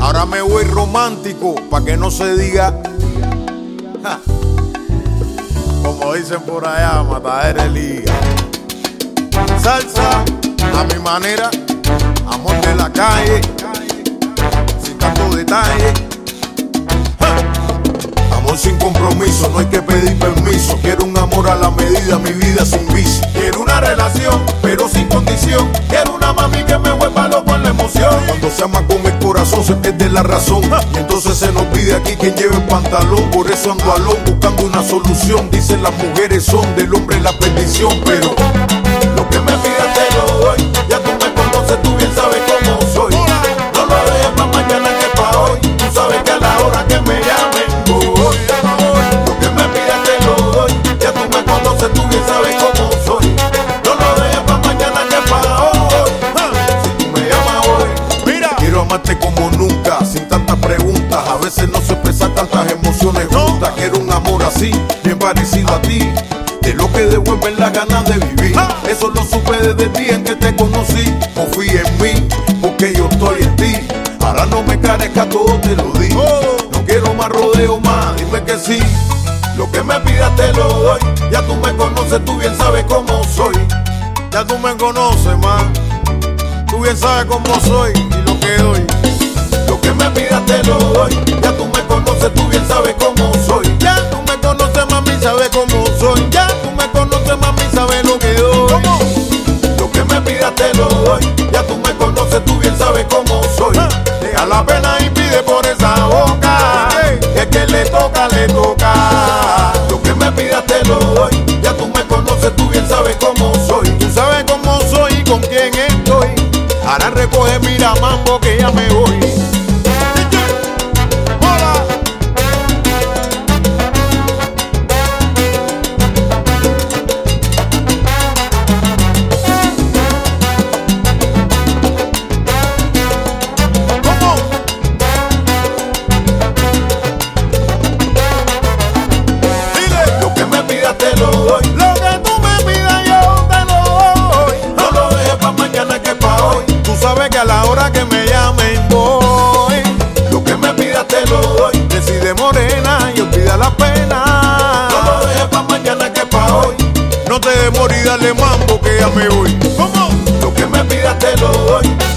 Ahora me voy romántico, pa' que no se diga. Como dicen por allá, matadera de liga. Salsa, a mi manera, amor de la calle, sin tanto detalle. Amor sin compromiso, no hay que pedir permiso. Quiero un amor a la medida, mi vida sin vicio. Quiero una relación, pero sin condición. Quiero se pierde la razón. Y entonces se nos pide aquí que lleve pantalón. Por eso ando alón buscando una solución. Dicen las mujeres son del hombre la perdición. Pero así, bien parecido a ti. De lo que devuelven las ganas de vivir. Eso lo supe desde el día en que te conocí. Confía en mí, porque yo estoy en ti. Ahora no me carezca, todo te lo di. No quiero más rodeo más, dime que sí. Lo que me pidas te lo doy. Ya tú me conoces, tú bien sabes cómo soy. Ya tú me conoces más. Tú bien sabes cómo soy y lo que doy. Lo que me pidas te lo doy. Ya tú me conoces, Ahora recoge, mira, mambo, que ya me voy. No te demores y dale mambo que ya me voy. ¿Cómo? Lo que me pidas te lo doy.